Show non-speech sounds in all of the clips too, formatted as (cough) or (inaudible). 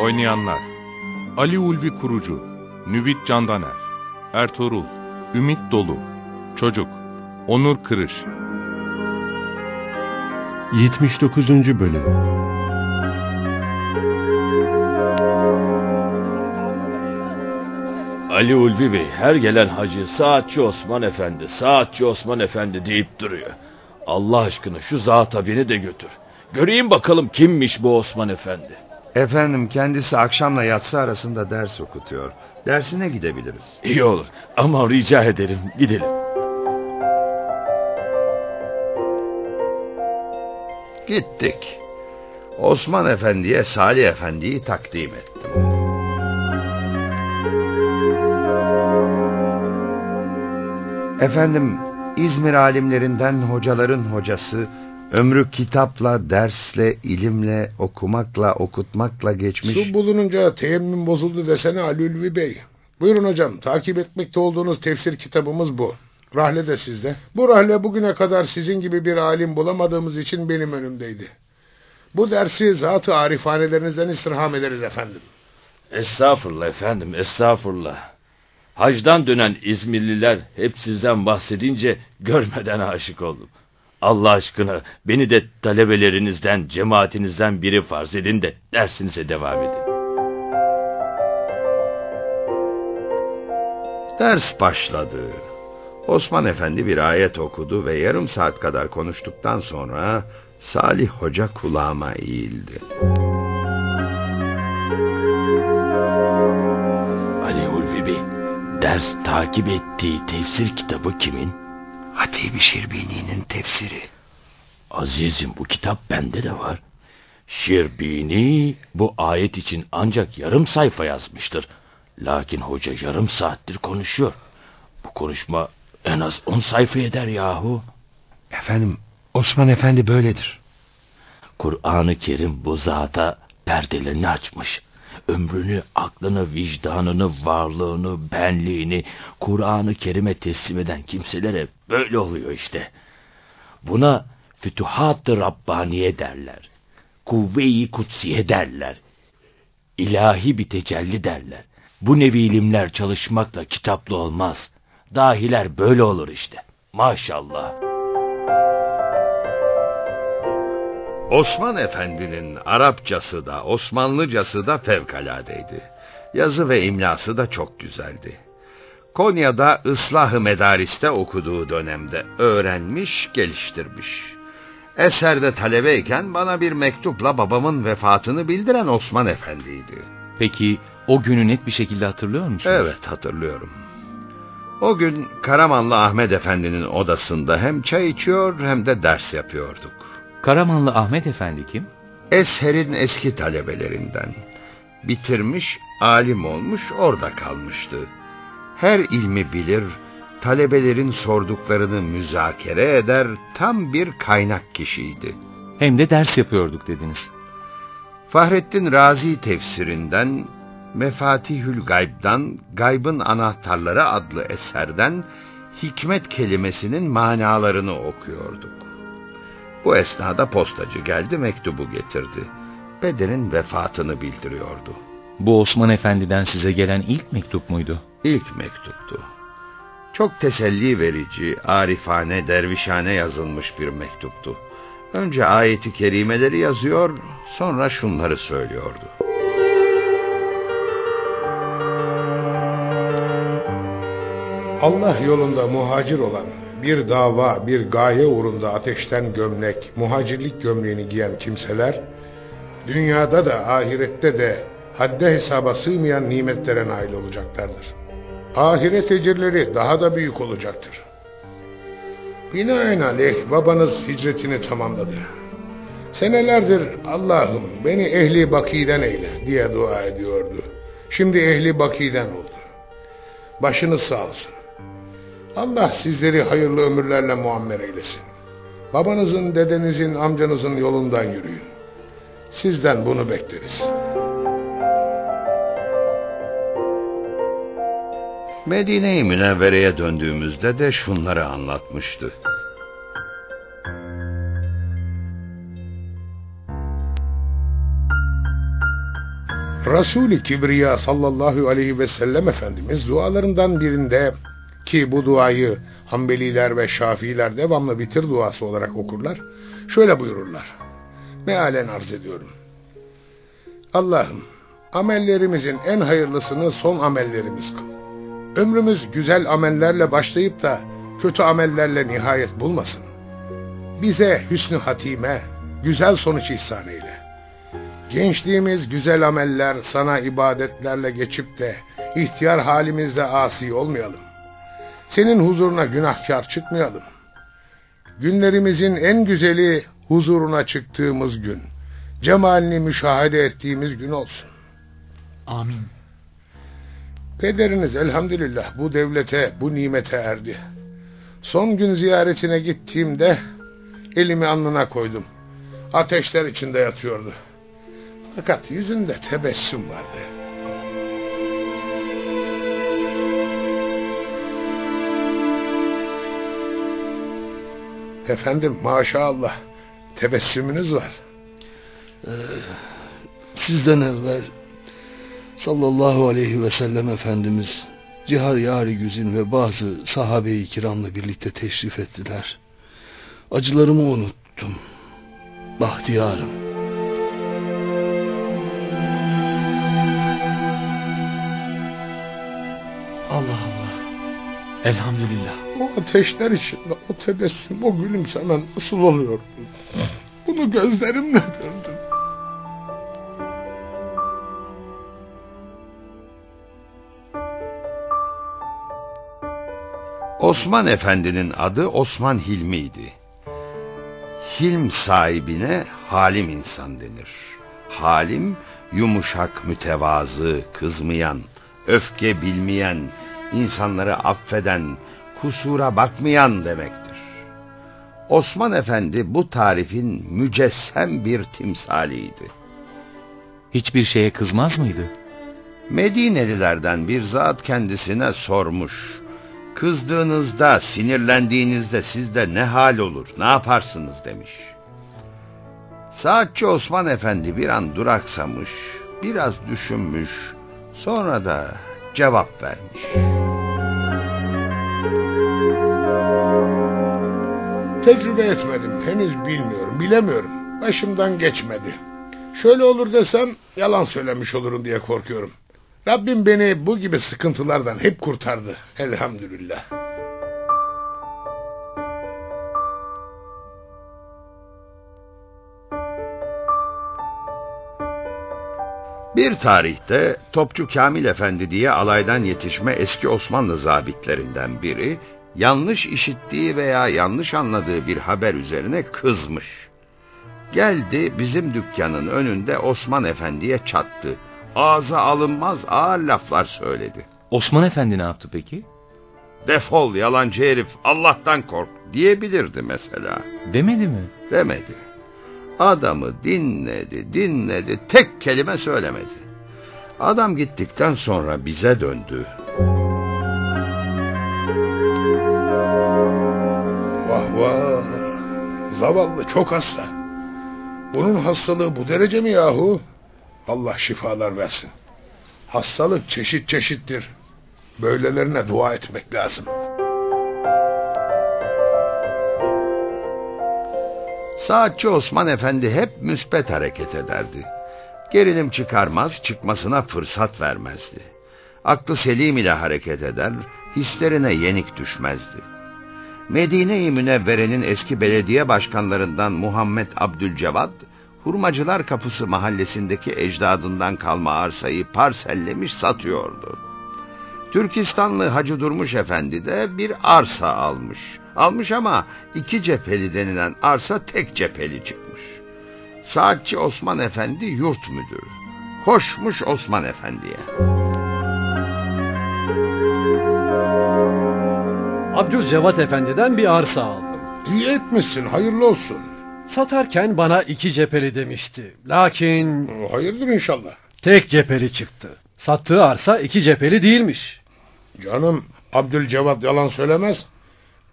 Oynayanlar Ali Ulvi Kurucu Nüvit Candaner Ertuğrul Ümit Dolu Çocuk Onur Kırış 79. Bölüm Ali Ulvi Bey her gelen hacı saatçi Osman Efendi, saatçi Osman Efendi deyip duruyor. Allah aşkına şu zata beni de götür. Göreyim bakalım kimmiş bu Osman Efendi. Efendim kendisi akşamla yatsı arasında ders okutuyor. Dersine gidebiliriz. İyi olur ama rica ederim gidelim. Gittik. Osman Efendi'ye Salih Efendi'yi takdim ettim. Efendim İzmir alimlerinden hocaların hocası ömrü kitapla, dersle, ilimle, okumakla, okutmakla geçmiş. Su bulununca teyemmüm bozuldu desene Ali Ülvi Bey. Buyurun hocam takip etmekte olduğunuz tefsir kitabımız bu. Rahle de sizde. Bu rahle bugüne kadar sizin gibi bir alim bulamadığımız için benim önümdeydi. Bu dersi zat-ı arifanelerinizden istirham ederiz efendim. Estağfurullah efendim estağfurullah. Hacdan dönen İzmirliler hep sizden bahsedince görmeden aşık oldum. Allah aşkına beni de talebelerinizden, cemaatinizden biri farz edin de dersinize devam edin. Ders başladı. Osman Efendi bir ayet okudu ve yarım saat kadar konuştuktan sonra Salih Hoca kulağıma eğildi. Ali Ulvi Bey, ders takip ettiği tefsir kitabı kimin? Hatib-i Şirbini'nin tefsiri. Azizim bu kitap bende de var. Şirbini bu ayet için ancak yarım sayfa yazmıştır. Lakin hoca yarım saattir konuşuyor. Bu konuşma en az on sayfa eder yahu. Efendim Osman Efendi böyledir. Kur'an-ı Kerim bu zata perdelerini açmış. Ömrünü, aklını, vicdanını, varlığını, benliğini Kur'an-ı Kerim'e teslim eden kimselere böyle oluyor işte. Buna fütuhat-ı Rabbaniye derler. Kuvve-i Kutsiye derler. İlahi bir tecelli derler. Bu nevi ilimler çalışmakla kitaplı olmaz. Dahiler böyle olur işte. Maşallah. Osman Efendi'nin Arapçası da Osmanlıcası da fevkaladeydi. Yazı ve imlası da çok güzeldi. Konya'da ıslah-ı medariste okuduğu dönemde öğrenmiş, geliştirmiş. Eserde talebeyken bana bir mektupla babamın vefatını bildiren Osman Efendi'ydi. Peki o günü net bir şekilde hatırlıyor musunuz? Evet hatırlıyorum. O gün Karamanlı Ahmet Efendi'nin odasında hem çay içiyor hem de ders yapıyorduk. Karamanlı Ahmet Efendi kim? Esher'in eski talebelerinden. Bitirmiş, alim olmuş, orada kalmıştı. Her ilmi bilir, talebelerin sorduklarını müzakere eder, tam bir kaynak kişiydi. Hem de ders yapıyorduk dediniz. Fahrettin Razi tefsirinden, Mefatihül Gayb'dan, Gayb'ın Anahtarları adlı eserden hikmet kelimesinin manalarını okuyorduk. Bu esnada postacı geldi mektubu getirdi. Beden'in vefatını bildiriyordu. Bu Osman Efendi'den size gelen ilk mektup muydu? İlk mektuptu. Çok teselli verici, arifane, dervişane yazılmış bir mektuptu. Önce ayeti kerimeleri yazıyor, sonra şunları söylüyordu. Allah yolunda muhacir olan bir dava, bir gaye uğrunda ateşten gömlek, muhacirlik gömleğini giyen kimseler, dünyada da ahirette de hadde hesaba sığmayan nimetlere nail olacaklardır. Ahiret ecirleri daha da büyük olacaktır. Binaenaleyh babanız hicretini tamamladı. Senelerdir Allah'ım beni ehli bakiden eyle diye dua ediyordu. Şimdi ehli bakiden oldu. Başınız sağ olsun. Allah sizleri hayırlı ömürlerle muammer eylesin. Babanızın, dedenizin, amcanızın yolundan yürüyün. Sizden bunu bekleriz. Medine-i Münevvere'ye döndüğümüzde de şunları anlatmıştı. Resul-i Kibriya sallallahu aleyhi ve sellem Efendimiz dualarından birinde ki bu duayı Hanbeliler ve Şafiiler devamlı bitir duası olarak okurlar. Şöyle buyururlar. Mealen arz ediyorum. Allah'ım amellerimizin en hayırlısını son amellerimiz kıl. Ömrümüz güzel amellerle başlayıp da kötü amellerle nihayet bulmasın. Bize hüsnü hatime, güzel sonuç ihsan eyle. Gençliğimiz güzel ameller, sana ibadetlerle geçip de ihtiyar halimizde asi olmayalım. Senin huzuruna günahkar çıkmayalım. Günlerimizin en güzeli huzuruna çıktığımız gün, cemalini müşahede ettiğimiz gün olsun. Amin. Pederiniz elhamdülillah bu devlete, bu nimete erdi. Son gün ziyaretine gittiğimde elimi alnına koydum. Ateşler içinde yatıyordu. Fakat yüzünde tebessüm vardı. Efendim maşallah tebessümünüz var. Sizden evvel sallallahu aleyhi ve sellem Efendimiz Cihar Yari Güzin ve bazı sahabe-i kiramla birlikte teşrif ettiler. Acılarımı unuttum. Bahtiyarım. Elhamdülillah. O ateşler içinde o tebessüm, o gülümseme nasıl oluyor? Bunu gözlerimle gördüm. Osman Efendi'nin adı Osman Hilmi'ydi. Hilm sahibine halim insan denir. Halim, yumuşak, mütevazı, kızmayan, öfke bilmeyen, insanları affeden, kusura bakmayan demektir. Osman Efendi bu tarifin mücessem bir timsaliydi. Hiçbir şeye kızmaz mıydı? Medinelilerden bir zat kendisine sormuş. Kızdığınızda, sinirlendiğinizde sizde ne hal olur, ne yaparsınız demiş. Saatçi Osman Efendi bir an duraksamış, biraz düşünmüş, sonra da cevap vermiş. Tecrübe etmedim, henüz bilmiyorum, bilemiyorum. Başımdan geçmedi. Şöyle olur desem yalan söylemiş olurum diye korkuyorum. Rabbim beni bu gibi sıkıntılardan hep kurtardı. Elhamdülillah. Bir tarihte Topçu Kamil Efendi diye alaydan yetişme eski Osmanlı zabitlerinden biri, yanlış işittiği veya yanlış anladığı bir haber üzerine kızmış. Geldi bizim dükkanın önünde Osman Efendi'ye çattı. Ağza alınmaz ağır laflar söyledi. Osman Efendi ne yaptı peki? Defol yalancı herif Allah'tan kork diyebilirdi mesela. Demedi mi? Demedi. Adamı dinledi, dinledi, tek kelime söylemedi. Adam gittikten sonra bize döndü. Vah vah. Zavallı çok hasta. Bunun hastalığı bu derece mi yahu? Allah şifalar versin. Hastalık çeşit çeşittir. Böylelerine dua etmek lazım. Saatçi Osman Efendi hep müspet hareket ederdi. Gerilim çıkarmaz, çıkmasına fırsat vermezdi. Aklı selim ile hareket eder, hislerine yenik düşmezdi. Medine-i Münevvere'nin eski belediye başkanlarından Muhammed Abdülcevad, Hurmacılar Kapısı mahallesindeki ecdadından kalma arsayı parsellemiş satıyordu. Türkistanlı Hacı Durmuş Efendi de bir arsa almış. Almış ama iki cepheli denilen arsa tek cepheli çıkmış. Saatçi Osman Efendi yurt müdürü. Koşmuş Osman Efendi'ye. Abdülcevat Efendi'den bir arsa aldım. İyi etmişsin, hayırlı olsun. Satarken bana iki cepheli demişti. Lakin Hayırdır inşallah. tek cepheli çıktı. Sattığı arsa iki cepheli değilmiş. Canım, Abdülcevat yalan söylemez.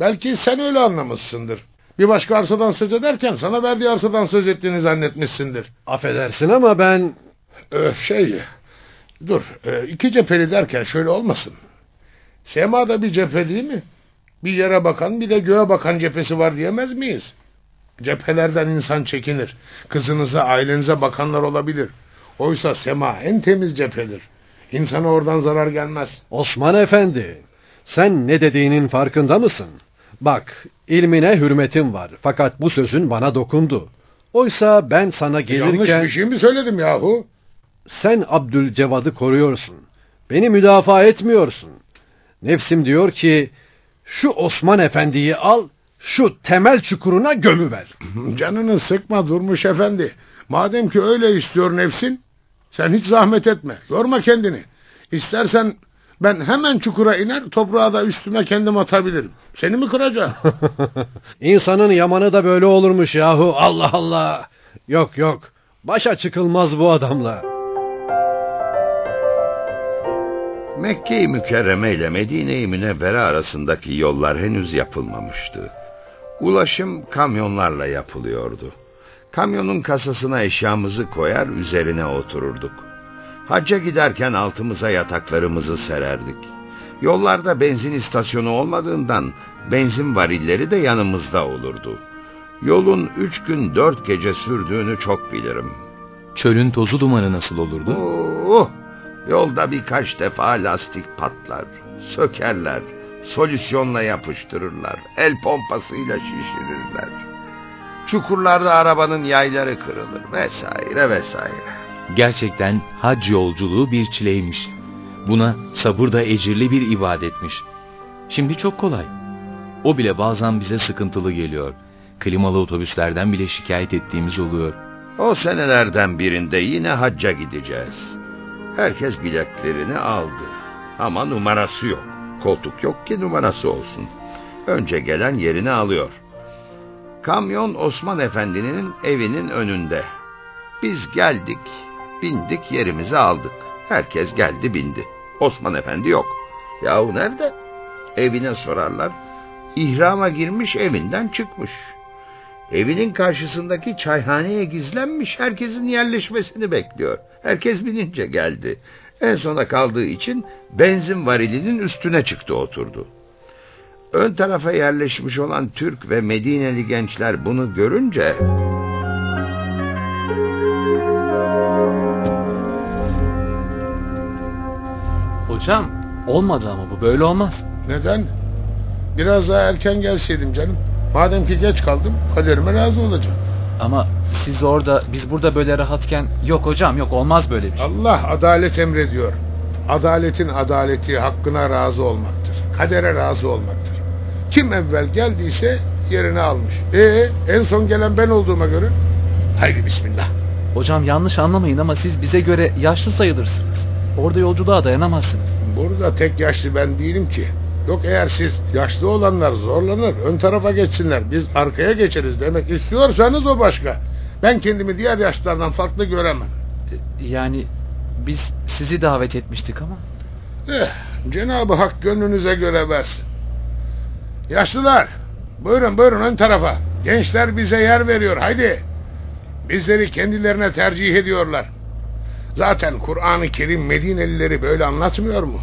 Belki sen öyle anlamışsındır. Bir başka arsadan söz ederken sana verdiği arsadan söz ettiğini zannetmişsindir. Affedersin ama ben Ee, şey, dur, e, iki cepheli derken şöyle olmasın. Semada bir cephe değil mi? Bir yere bakan bir de göğe bakan cephesi var diyemez miyiz? Cephelerden insan çekinir. Kızınıza, ailenize bakanlar olabilir. Oysa sema en temiz cephedir. İnsana oradan zarar gelmez. Osman Efendi, sen ne dediğinin farkında mısın? Bak, ilmine hürmetim var fakat bu sözün bana dokundu. Oysa ben sana gelirken Yanlış bir şey mi söyledim yahu? sen Abdülcevad'ı koruyorsun. Beni müdafaa etmiyorsun. Nefsim diyor ki şu Osman Efendi'yi al, şu temel çukuruna gömüver. (laughs) Canını sıkma Durmuş Efendi. Madem ki öyle istiyor nefsin, sen hiç zahmet etme. Yorma kendini. İstersen ben hemen çukura iner, toprağa da üstüme kendim atabilirim. Seni mi kıracağım? (laughs) İnsanın yamanı da böyle olurmuş yahu. Allah Allah. Yok yok. Başa çıkılmaz bu adamla. Mekke-i Mükerreme ile Medine-i Münevvere arasındaki yollar henüz yapılmamıştı. Ulaşım kamyonlarla yapılıyordu. Kamyonun kasasına eşyamızı koyar üzerine otururduk. Hacca giderken altımıza yataklarımızı sererdik. Yollarda benzin istasyonu olmadığından benzin varilleri de yanımızda olurdu. Yolun üç gün dört gece sürdüğünü çok bilirim. Çölün tozu dumanı nasıl olurdu? Oh, yolda birkaç defa lastik patlar, sökerler, solüsyonla yapıştırırlar, el pompasıyla şişirirler. Çukurlarda arabanın yayları kırılır vesaire vesaire. Gerçekten hac yolculuğu bir çileymiş. Buna sabır da ecirli bir ibadetmiş. Şimdi çok kolay. O bile bazen bize sıkıntılı geliyor. Klimalı otobüslerden bile şikayet ettiğimiz oluyor. O senelerden birinde yine hacca gideceğiz. Herkes biletlerini aldı. Ama numarası yok. Koltuk yok ki numarası olsun. Önce gelen yerini alıyor. Kamyon Osman Efendi'nin evinin önünde. Biz geldik, bindik yerimizi aldık. Herkes geldi bindi. Osman Efendi yok. Yahu nerede? Evine sorarlar. İhrama girmiş evinden çıkmış. Evinin karşısındaki çayhaneye gizlenmiş herkesin yerleşmesini bekliyor. Herkes binince geldi. En sona kaldığı için benzin varilinin üstüne çıktı oturdu. Ön tarafa yerleşmiş olan Türk ve Medineli gençler bunu görünce... Hocam olmadı ama bu böyle olmaz. Neden? Biraz daha erken gelseydim canım. Madem ki geç kaldım, kaderime razı olacağım. Ama siz orada biz burada böyle rahatken yok hocam yok olmaz böyle bir şey. Allah adalet emrediyor. Adaletin adaleti hakkına razı olmaktır. Kadere razı olmaktır. Kim evvel geldiyse yerini almış. Ee, en son gelen ben olduğuma göre. Haydi bismillah. Hocam yanlış anlamayın ama siz bize göre yaşlı sayılırsınız. Orada yolculuğa dayanamazsınız. Burada tek yaşlı ben değilim ki. Yok eğer siz yaşlı olanlar zorlanır, ön tarafa geçsinler, biz arkaya geçeriz demek istiyorsanız o başka. Ben kendimi diğer yaşlılardan farklı göremem. Yani biz sizi davet etmiştik ama. Eh, Cenab-ı Hak gönlünüze göre versin. Yaşlılar, buyurun buyurun ön tarafa. Gençler bize yer veriyor, haydi. Bizleri kendilerine tercih ediyorlar. Zaten Kur'an-ı Kerim Medinelileri böyle anlatmıyor mu?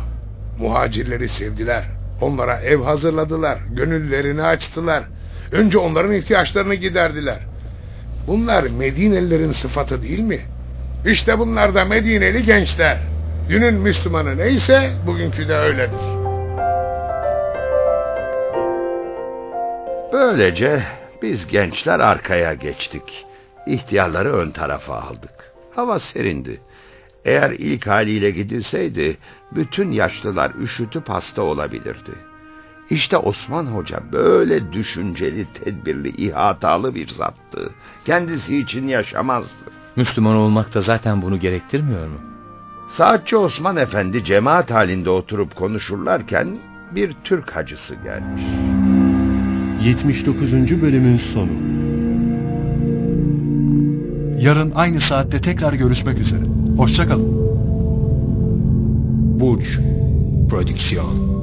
Muhacirleri sevdiler. Onlara ev hazırladılar. Gönüllerini açtılar. Önce onların ihtiyaçlarını giderdiler. Bunlar Medinelilerin sıfatı değil mi? İşte bunlar da Medineli gençler. Dünün Müslümanı neyse bugünkü de öyledir. Böylece biz gençler arkaya geçtik. İhtiyarları ön tarafa aldık. Hava serindi. Eğer ilk haliyle gidilseydi bütün yaşlılar üşütüp hasta olabilirdi. İşte Osman Hoca böyle düşünceli, tedbirli, ihatalı bir zattı. Kendisi için yaşamazdı. Müslüman olmak da zaten bunu gerektirmiyor mu? Saatçi Osman Efendi cemaat halinde oturup konuşurlarken bir Türk hacısı gelmiş. 79. bölümün sonu. Yarın aynı saatte tekrar görüşmek üzere. Hoşçakalın. Burç Prodüksiyon